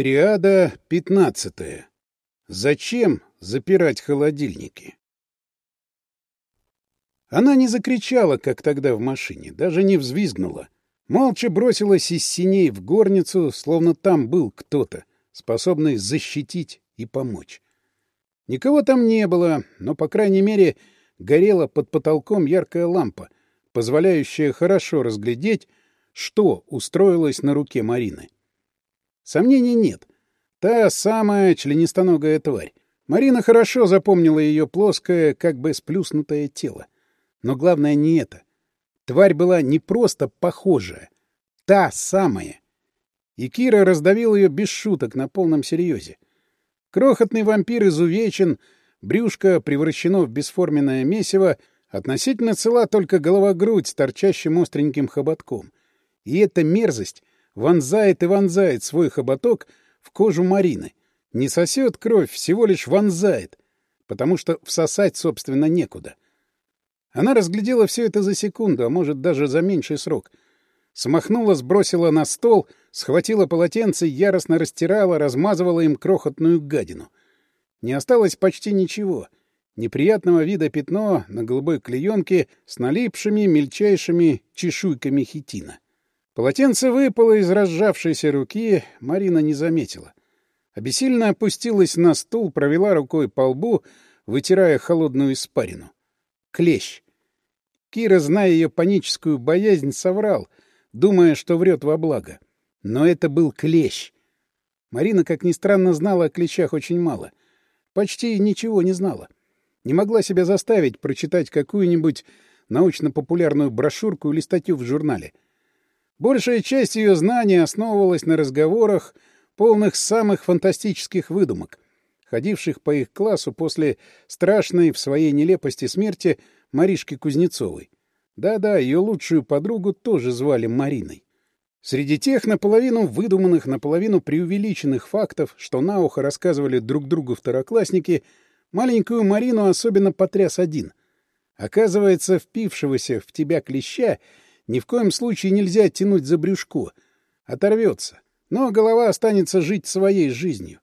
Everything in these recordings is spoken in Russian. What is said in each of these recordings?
Триада пятнадцатая. Зачем запирать холодильники? Она не закричала, как тогда в машине, даже не взвизгнула. Молча бросилась из синей в горницу, словно там был кто-то, способный защитить и помочь. Никого там не было, но, по крайней мере, горела под потолком яркая лампа, позволяющая хорошо разглядеть, что устроилось на руке Марины. — Сомнений нет. Та самая членистоногая тварь. Марина хорошо запомнила ее плоское, как бы сплюснутое тело. Но главное не это. Тварь была не просто похожая. Та самая. И Кира раздавил ее без шуток на полном серьезе. Крохотный вампир изувечен, брюшко превращено в бесформенное месиво, относительно цела только голова-грудь с торчащим остреньким хоботком. И эта мерзость вонзает и вонзает свой хоботок в кожу Марины. Не сосет кровь, всего лишь вонзает, потому что всосать, собственно, некуда. Она разглядела все это за секунду, а может, даже за меньший срок. Смахнула, сбросила на стол, схватила полотенце, яростно растирала, размазывала им крохотную гадину. Не осталось почти ничего. Неприятного вида пятно на голубой клеенке с налипшими мельчайшими чешуйками хитина. — Полотенце выпало из разжавшейся руки, Марина не заметила. Обессильно опустилась на стул, провела рукой по лбу, вытирая холодную испарину. Клещ. Кира, зная ее паническую боязнь, соврал, думая, что врет во благо. Но это был клещ. Марина, как ни странно, знала о клещах очень мало. Почти ничего не знала. Не могла себя заставить прочитать какую-нибудь научно-популярную брошюрку или статью в журнале — Большая часть ее знаний основывалась на разговорах, полных самых фантастических выдумок, ходивших по их классу после страшной в своей нелепости смерти Маришки Кузнецовой. Да-да, ее лучшую подругу тоже звали Мариной. Среди тех наполовину выдуманных, наполовину преувеличенных фактов, что на ухо рассказывали друг другу второклассники, маленькую Марину особенно потряс один. Оказывается, впившегося в тебя клеща — ни в коем случае нельзя тянуть за брюшко. Оторвется. Но голова останется жить своей жизнью.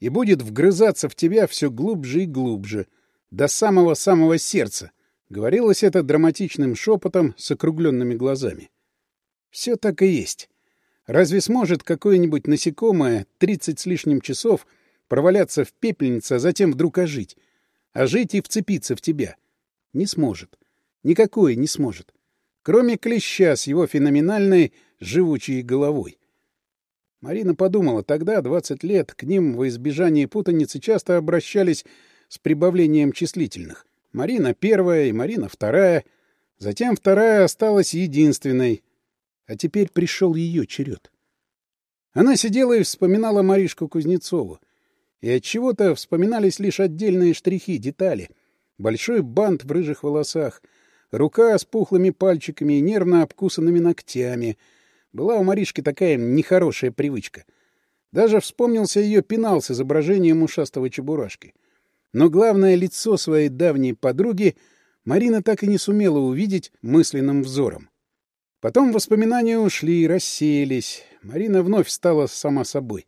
И будет вгрызаться в тебя все глубже и глубже. До самого-самого сердца. Говорилось это драматичным шепотом с округленными глазами. Все так и есть. Разве сможет какое-нибудь насекомое 30 с лишним часов проваляться в пепельнице, а затем вдруг ожить? Ожить и вцепиться в тебя? Не сможет. Никакое не сможет кроме клеща с его феноменальной живучей головой. Марина подумала, тогда, 20 лет, к ним во избежание путаницы часто обращались с прибавлением числительных. Марина первая и Марина вторая. Затем вторая осталась единственной. А теперь пришел ее черед. Она сидела и вспоминала Маришку Кузнецову. И от чего то вспоминались лишь отдельные штрихи, детали. Большой бант в рыжих волосах — Рука с пухлыми пальчиками и нервно обкусанными ногтями. Была у Маришки такая нехорошая привычка. Даже вспомнился ее пенал с изображением ушастого чебурашки. Но главное лицо своей давней подруги Марина так и не сумела увидеть мысленным взором. Потом воспоминания ушли и рассеялись. Марина вновь стала сама собой.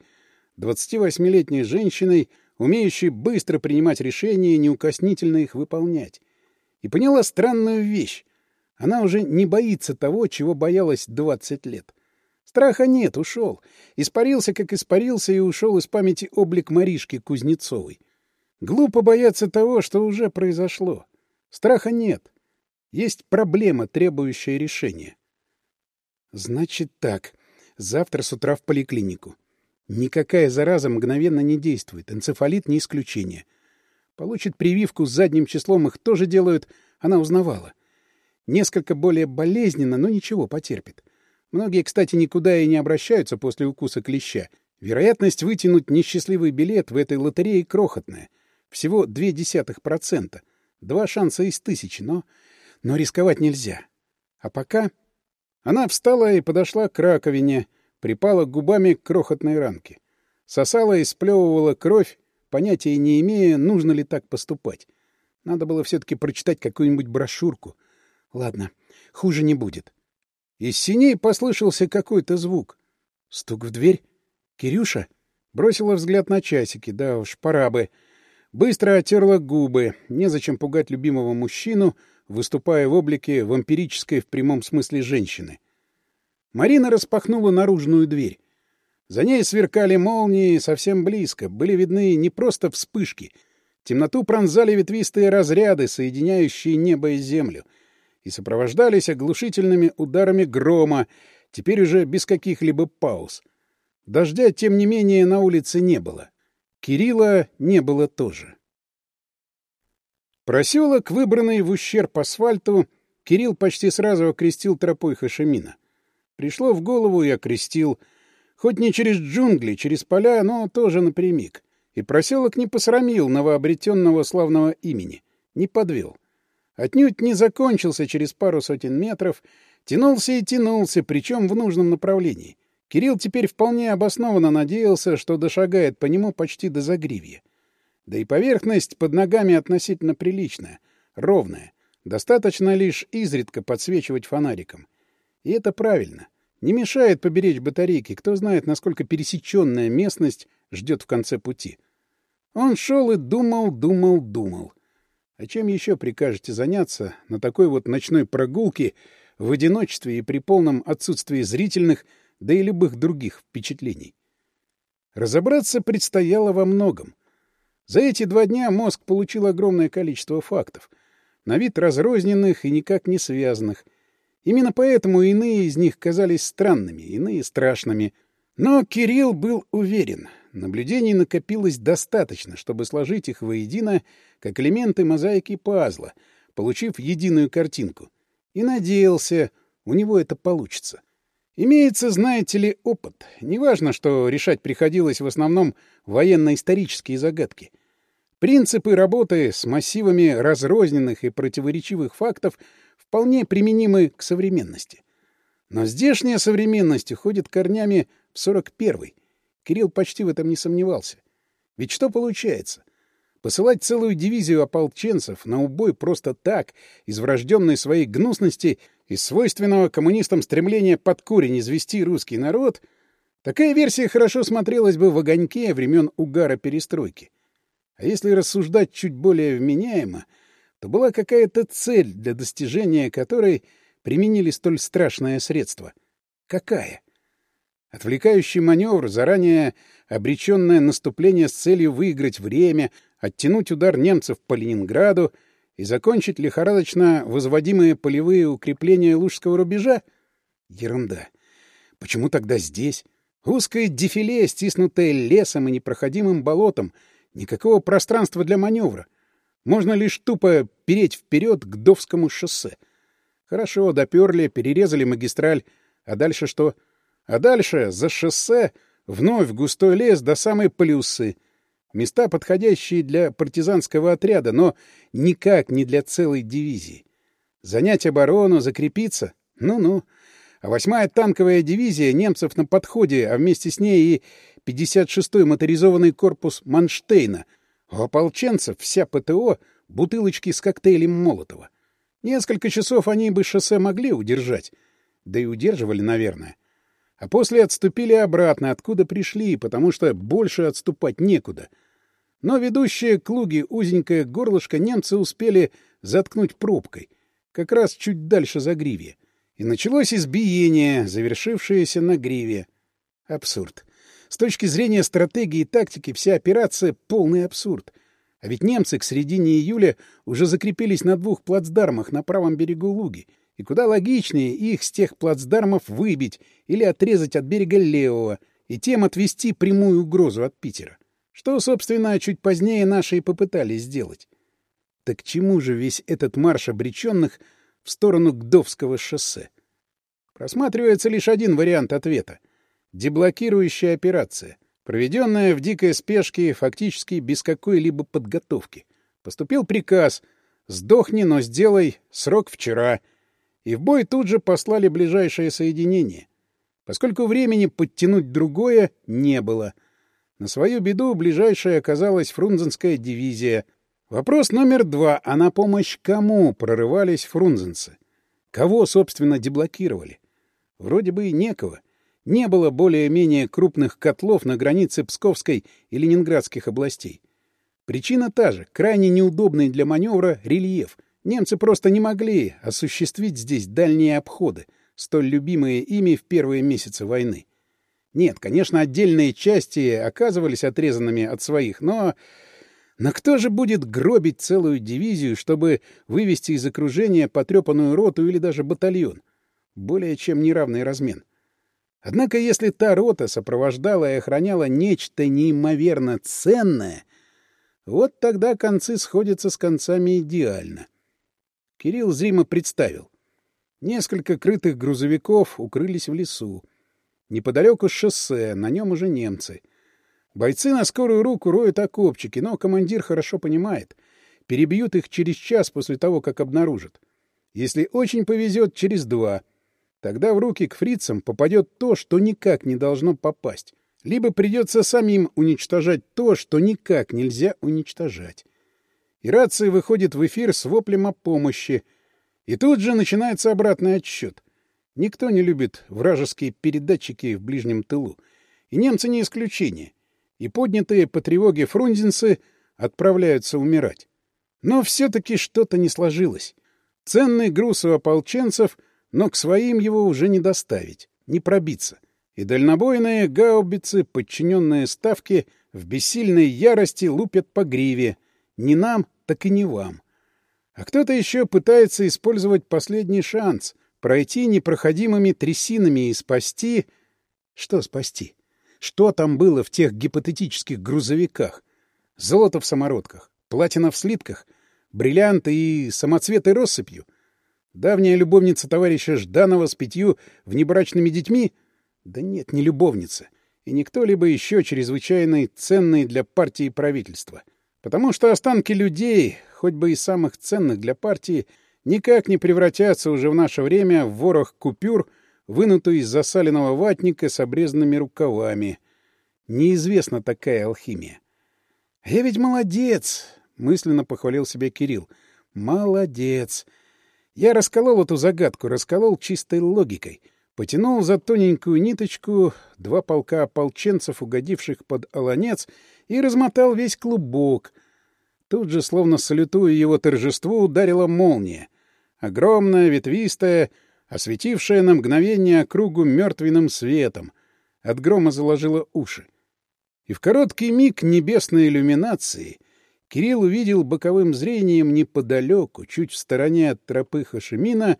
двадцати восьмилетней женщиной, умеющей быстро принимать решения и неукоснительно их выполнять и поняла странную вещь. Она уже не боится того, чего боялась 20 лет. Страха нет, ушел. Испарился, как испарился, и ушел из памяти облик Маришки Кузнецовой. Глупо бояться того, что уже произошло. Страха нет. Есть проблема, требующая решения. Значит так. Завтра с утра в поликлинику. Никакая зараза мгновенно не действует. Энцефалит не исключение. — получит прививку с задним числом, их тоже делают, она узнавала. Несколько более болезненно, но ничего, потерпит. Многие, кстати, никуда и не обращаются после укуса клеща. Вероятность вытянуть несчастливый билет в этой лотерее крохотная. Всего 0,2%. Два шанса из тысячи, но... Но рисковать нельзя. А пока... Она встала и подошла к раковине, припала губами к крохотной ранке. Сосала и сплевывала кровь, понятия не имея, нужно ли так поступать. Надо было все-таки прочитать какую-нибудь брошюрку. Ладно, хуже не будет. Из синей послышался какой-то звук. Стук в дверь. «Кирюша?» Бросила взгляд на часики. Да уж, пора бы. Быстро оттерла губы. Незачем пугать любимого мужчину, выступая в облике вампирической в прямом смысле женщины. Марина распахнула наружную дверь. За ней сверкали молнии совсем близко, были видны не просто вспышки. Темноту пронзали ветвистые разряды, соединяющие небо и землю, и сопровождались оглушительными ударами грома, теперь уже без каких-либо пауз. Дождя, тем не менее, на улице не было. Кирилла не было тоже. Проселок, выбранный в ущерб асфальту, Кирилл почти сразу окрестил тропой Хашемина. Пришло в голову и окрестил — хоть не через джунгли, через поля, но тоже напрямик. И проселок не посрамил новообретенного славного имени, не подвел. Отнюдь не закончился через пару сотен метров, тянулся и тянулся, причем в нужном направлении. Кирилл теперь вполне обоснованно надеялся, что дошагает по нему почти до загривья. Да и поверхность под ногами относительно приличная, ровная. Достаточно лишь изредка подсвечивать фонариком. И это правильно — не мешает поберечь батарейки. Кто знает, насколько пересеченная местность ждет в конце пути. Он шел и думал, думал, думал. А чем еще прикажете заняться на такой вот ночной прогулке в одиночестве и при полном отсутствии зрительных, да и любых других впечатлений? Разобраться предстояло во многом. За эти два дня мозг получил огромное количество фактов, на вид разрозненных и никак не связанных — Именно поэтому иные из них казались странными, иные — страшными. Но Кирилл был уверен. Наблюдений накопилось достаточно, чтобы сложить их воедино, как элементы мозаики пазла, получив единую картинку. И надеялся, у него это получится. Имеется, знаете ли, опыт. Неважно, что решать приходилось в основном военно-исторические загадки. Принципы работы с массивами разрозненных и противоречивых фактов — вполне применимы к современности. Но здешняя современность уходит корнями в 41-й. Кирилл почти в этом не сомневался. Ведь что получается? Посылать целую дивизию ополченцев на убой просто так, из врожденной своей гнусности и свойственного коммунистам стремления под корень извести русский народ, такая версия хорошо смотрелась бы в огоньке времен угара перестройки. А если рассуждать чуть более вменяемо — то была какая-то цель для достижения которой применили столь страшное средство. Какая? Отвлекающий маневр, заранее обреченное наступление с целью выиграть время, оттянуть удар немцев по Ленинграду и закончить лихорадочно возводимые полевые укрепления Лужского рубежа? Ерунда. Почему тогда здесь? Узкое дефиле, стиснутое лесом и непроходимым болотом. Никакого пространства для маневра. Можно лишь тупо переть вперед к Довскому шоссе. Хорошо, доперли, перерезали магистраль. А дальше что? А дальше за шоссе вновь густой лес до самой Плюсы. Места, подходящие для партизанского отряда, но никак не для целой дивизии. Занять оборону, закрепиться? Ну-ну. А восьмая танковая дивизия немцев на подходе, а вместе с ней и 56-й моторизованный корпус Манштейна — Ополченцев, вся ПТО, бутылочки с коктейлем Молотова. Несколько часов они бы шоссе могли удержать. Да и удерживали, наверное. А после отступили обратно, откуда пришли, потому что больше отступать некуда. Но ведущие клуги луге узенькое горлышко немцы успели заткнуть пробкой, как раз чуть дальше за гриве. И началось избиение, завершившееся на гриве. Абсурд. С точки зрения стратегии и тактики вся операция — полный абсурд. А ведь немцы к середине июля уже закрепились на двух плацдармах на правом берегу Луги, и куда логичнее их с тех плацдармов выбить или отрезать от берега левого и тем отвести прямую угрозу от Питера. Что, собственно, чуть позднее наши и попытались сделать. Так чему же весь этот марш обреченных в сторону Гдовского шоссе? Просматривается лишь один вариант ответа — деблокирующая операция, проведенная в дикой спешке фактически без какой-либо подготовки. Поступил приказ «Сдохни, но сделай, срок вчера», и в бой тут же послали ближайшее соединение, поскольку времени подтянуть другое не было. На свою беду ближайшая оказалась фрунзенская дивизия. Вопрос номер два — а на помощь кому прорывались фрунзенцы? Кого, собственно, деблокировали? Вроде бы и некого не было более-менее крупных котлов на границе Псковской и Ленинградских областей. Причина та же — крайне неудобный для маневра рельеф. Немцы просто не могли осуществить здесь дальние обходы, столь любимые ими в первые месяцы войны. Нет, конечно, отдельные части оказывались отрезанными от своих, но... Но кто же будет гробить целую дивизию, чтобы вывести из окружения потрепанную роту или даже батальон? Более чем неравный размен. Однако, если та рота сопровождала и охраняла нечто неимоверно ценное, вот тогда концы сходятся с концами идеально. Кирилл зримо представил. Несколько крытых грузовиков укрылись в лесу. Неподалеку шоссе, на нем уже немцы. Бойцы на скорую руку роют окопчики, но командир хорошо понимает. Перебьют их через час после того, как обнаружат. Если очень повезет, через два — Тогда в руки к фрицам попадет то, что никак не должно попасть. Либо придется самим уничтожать то, что никак нельзя уничтожать. И рация выходит в эфир с воплем о помощи. И тут же начинается обратный отсчет. Никто не любит вражеские передатчики в ближнем тылу. И немцы не исключение. И поднятые по тревоге фрунзенцы отправляются умирать. Но все-таки что-то не сложилось. Ценный груз у ополченцев — но к своим его уже не доставить, не пробиться. И дальнобойные гаубицы, подчиненные ставке, в бессильной ярости лупят по гриве. Не нам, так и не вам. А кто-то еще пытается использовать последний шанс, пройти непроходимыми трясинами и спасти... Что спасти? Что там было в тех гипотетических грузовиках? Золото в самородках, платина в слитках, бриллианты и самоцветы россыпью — Давняя любовница товарища Жданова с пятью внебрачными детьми? Да нет, не любовница. И не кто-либо еще чрезвычайно ценный для партии и правительства. Потому что останки людей, хоть бы и самых ценных для партии, никак не превратятся уже в наше время в ворох купюр, вынутую из засаленного ватника с обрезанными рукавами. Неизвестна такая алхимия. «Я ведь молодец!» — мысленно похвалил себя Кирилл. «Молодец!» Я расколол эту загадку, расколол чистой логикой. Потянул за тоненькую ниточку два полка ополченцев, угодивших под олонец, и размотал весь клубок. Тут же, словно салютуя его торжеству, ударила молния. Огромная, ветвистая, осветившая на мгновение округу мертвенным светом. От грома заложила уши. И в короткий миг небесной иллюминации — Кирилл увидел боковым зрением неподалеку, чуть в стороне от тропы Хашимина,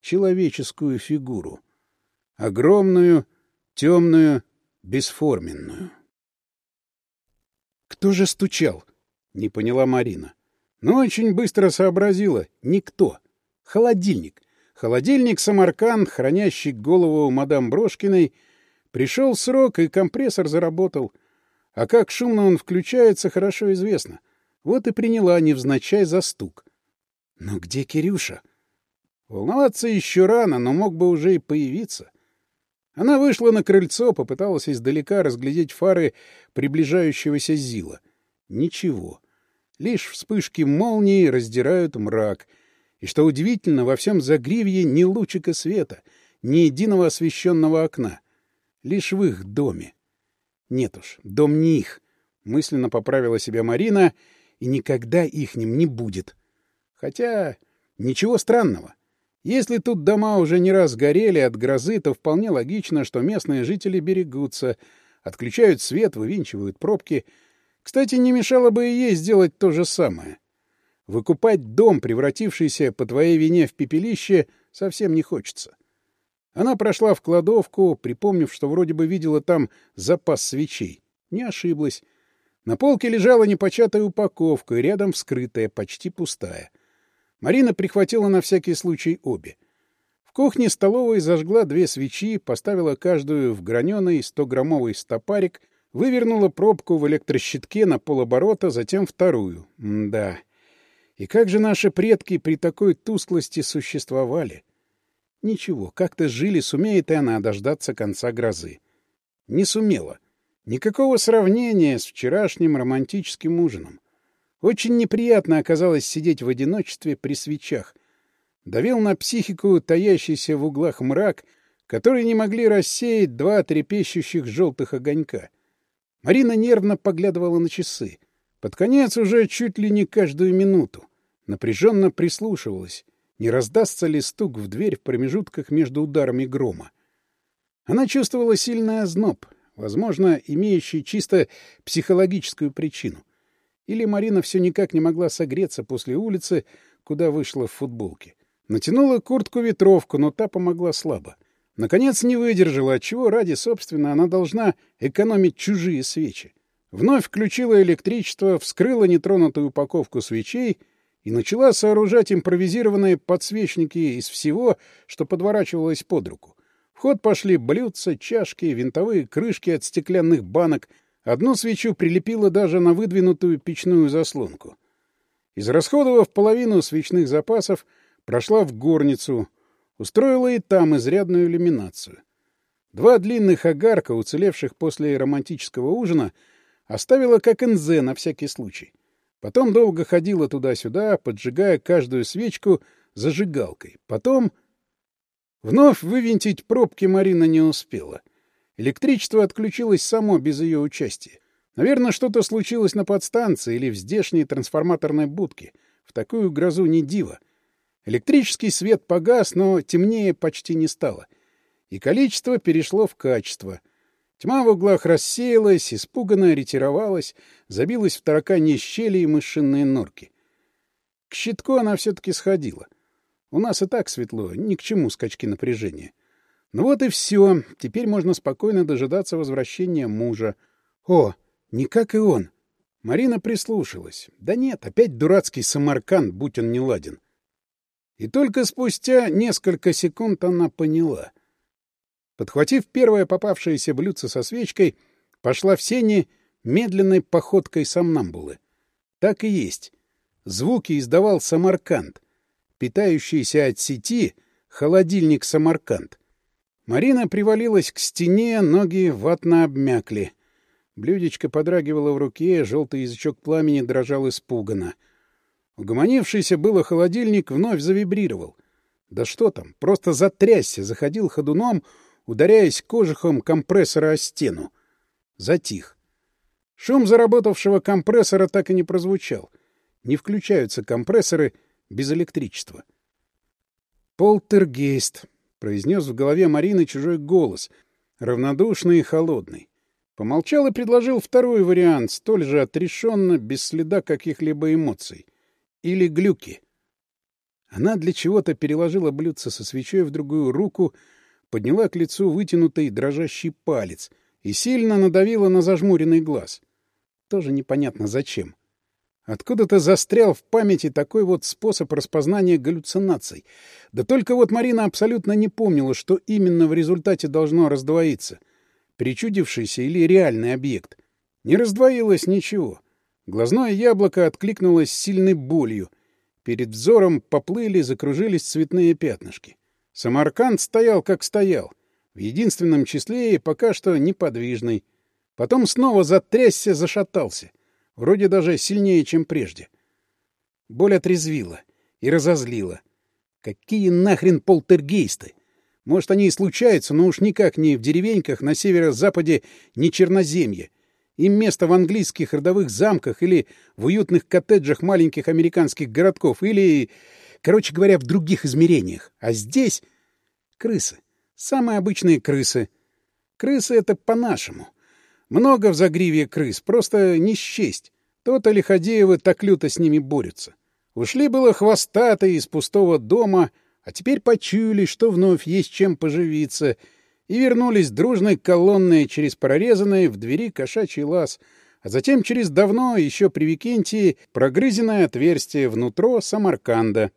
человеческую фигуру. Огромную, темную, бесформенную. «Кто же стучал?» — не поняла Марина. Но очень быстро сообразила. Никто. Холодильник. Холодильник Самаркан, хранящий голову мадам Брошкиной, пришел срок, и компрессор заработал. А как шумно он включается, хорошо известно. Вот и приняла невзначай за стук. Но ну где Кирюша? Волноваться еще рано, но мог бы уже и появиться. Она вышла на крыльцо, попыталась издалека разглядеть фары приближающегося Зила. Ничего. Лишь вспышки молнии раздирают мрак. И что удивительно, во всем загривье ни лучика света, ни единого освещенного окна. Лишь в их доме. Нет уж, дом не их. Мысленно поправила себя Марина — и никогда ихним не будет. Хотя ничего странного. Если тут дома уже не раз горели от грозы, то вполне логично, что местные жители берегутся, отключают свет, вывинчивают пробки. Кстати, не мешало бы и ей сделать то же самое. Выкупать дом, превратившийся по твоей вине в пепелище, совсем не хочется. Она прошла в кладовку, припомнив, что вроде бы видела там запас свечей. Не ошиблась. На полке лежала непочатая упаковка, и рядом вскрытая, почти пустая. Марина прихватила на всякий случай обе. В кухне столовой зажгла две свечи, поставила каждую в граненый 100-граммовый стопарик, вывернула пробку в электрощитке на полоборота, затем вторую. М да. И как же наши предки при такой тусклости существовали? Ничего, как-то жили, сумеет и она дождаться конца грозы. Не сумела. Никакого сравнения с вчерашним романтическим ужином. Очень неприятно оказалось сидеть в одиночестве при свечах. Давил на психику таящийся в углах мрак, который не могли рассеять два трепещущих желтых огонька. Марина нервно поглядывала на часы. Под конец уже чуть ли не каждую минуту. Напряженно прислушивалась, не раздастся ли стук в дверь в промежутках между ударами грома. Она чувствовала сильный озноб, возможно, имеющий чисто психологическую причину. Или Марина все никак не могла согреться после улицы, куда вышла в футболке. Натянула куртку-ветровку, но та помогла слабо. Наконец не выдержала, отчего ради, собственно, она должна экономить чужие свечи. Вновь включила электричество, вскрыла нетронутую упаковку свечей и начала сооружать импровизированные подсвечники из всего, что подворачивалось под руку. В ход пошли блюдца, чашки, винтовые крышки от стеклянных банок. Одну свечу прилепило даже на выдвинутую печную заслонку. Израсходовав половину свечных запасов, прошла в горницу, устроила и там изрядную иллюминацию. Два длинных огарка, уцелевших после романтического ужина, оставила как инзе на всякий случай. Потом долго ходила туда-сюда, поджигая каждую свечку зажигалкой. Потом Вновь вывинтить пробки Марина не успела. Электричество отключилось само без ее участия. Наверное, что-то случилось на подстанции или в здешней трансформаторной будке. В такую грозу не диво. Электрический свет погас, но темнее почти не стало. И количество перешло в качество. Тьма в углах рассеялась, испуганно ретировалась, забилась в таракане щели и мышиные норки. К щитку она все-таки сходила. У нас и так светло, ни к чему скачки напряжения. Ну вот и все. Теперь можно спокойно дожидаться возвращения мужа. О, не как и он. Марина прислушалась. Да нет, опять дурацкий самарканд, будь он неладен. И только спустя несколько секунд она поняла. Подхватив первое попавшееся блюдце со свечкой, пошла в сени медленной походкой сомнамбулы. Так и есть. Звуки издавал самарканд питающийся от сети холодильник «Самарканд». Марина привалилась к стене, ноги ватно обмякли. Блюдечко подрагивало в руке, желтый язычок пламени дрожал испуганно. Угомонившийся было холодильник вновь завибрировал. Да что там, просто затрясся, заходил ходуном, ударяясь кожухом компрессора о стену. Затих. Шум заработавшего компрессора так и не прозвучал. Не включаются компрессоры — без электричества. «Полтергейст», — произнес в голове Марины чужой голос, равнодушный и холодный. Помолчал и предложил второй вариант, столь же отрешенно, без следа каких-либо эмоций. Или глюки. Она для чего-то переложила блюдце со свечой в другую руку, подняла к лицу вытянутый дрожащий палец и сильно надавила на зажмуренный глаз. Тоже непонятно зачем. — Откуда-то застрял в памяти такой вот способ распознания галлюцинаций. Да только вот Марина абсолютно не помнила, что именно в результате должно раздвоиться. Причудившийся или реальный объект. Не раздвоилось ничего. Глазное яблоко откликнулось сильной болью. Перед взором поплыли, закружились цветные пятнышки. Самарканд стоял, как стоял. В единственном числе и пока что неподвижный. Потом снова затрясся, зашатался — вроде даже сильнее, чем прежде. Боль отрезвила и разозлила. Какие нахрен полтергейсты? Может, они и случаются, но уж никак не в деревеньках на северо-западе не Черноземье. Им место в английских родовых замках или в уютных коттеджах маленьких американских городков или, короче говоря, в других измерениях. А здесь крысы. Самые обычные крысы. Крысы — это по-нашему. Много в загриве крыс, просто не счесть. То-то Лиходеевы так люто с ними борются. Ушли было хвостатые из пустого дома, а теперь почуяли, что вновь есть чем поживиться, и вернулись дружной колонной через прорезанные в двери кошачий лаз, а затем через давно, еще при Викентии, прогрызенное отверстие внутро Самарканда.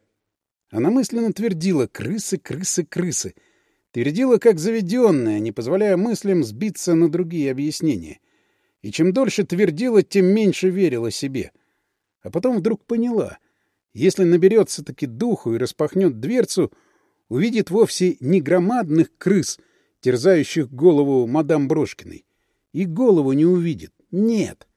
Она мысленно твердила «крысы, крысы, крысы», Твердила как заведенная, не позволяя мыслям сбиться на другие объяснения. И чем дольше твердила, тем меньше верила себе. А потом вдруг поняла. Если наберется-таки духу и распахнет дверцу, увидит вовсе не громадных крыс, терзающих голову мадам Брошкиной. И голову не увидит. Нет.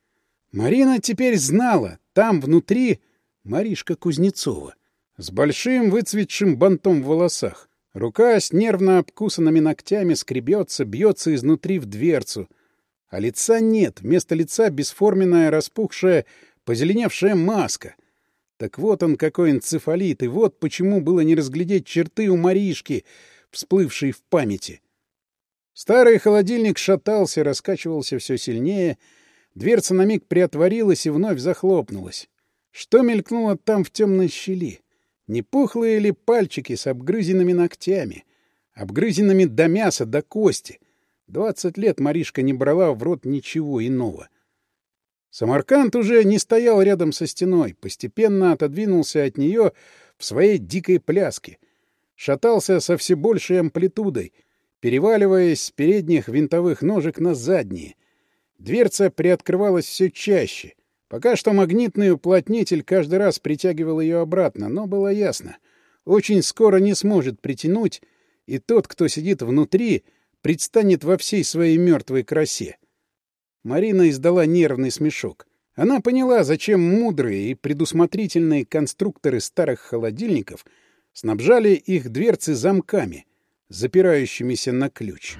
Марина теперь знала, там внутри Маришка Кузнецова. С большим выцветшим бантом в волосах. Рука с нервно обкусанными ногтями скребется, бьется изнутри в дверцу. А лица нет, вместо лица бесформенная, распухшая, позеленевшая маска. Так вот он какой энцефалит, и вот почему было не разглядеть черты у Маришки, всплывшей в памяти. Старый холодильник шатался, раскачивался все сильнее. Дверца на миг приотворилась и вновь захлопнулась. Что мелькнуло там в темной щели? не пухлые ли пальчики с обгрызенными ногтями, обгрызенными до мяса, до кости. Двадцать лет Маришка не брала в рот ничего иного. Самарканд уже не стоял рядом со стеной, постепенно отодвинулся от нее в своей дикой пляске. Шатался со все большей амплитудой, переваливаясь с передних винтовых ножек на задние. Дверца приоткрывалась все чаще — Пока что магнитный уплотнитель каждый раз притягивал ее обратно, но было ясно. Очень скоро не сможет притянуть, и тот, кто сидит внутри, предстанет во всей своей мертвой красе. Марина издала нервный смешок. Она поняла, зачем мудрые и предусмотрительные конструкторы старых холодильников снабжали их дверцы замками, запирающимися на ключ.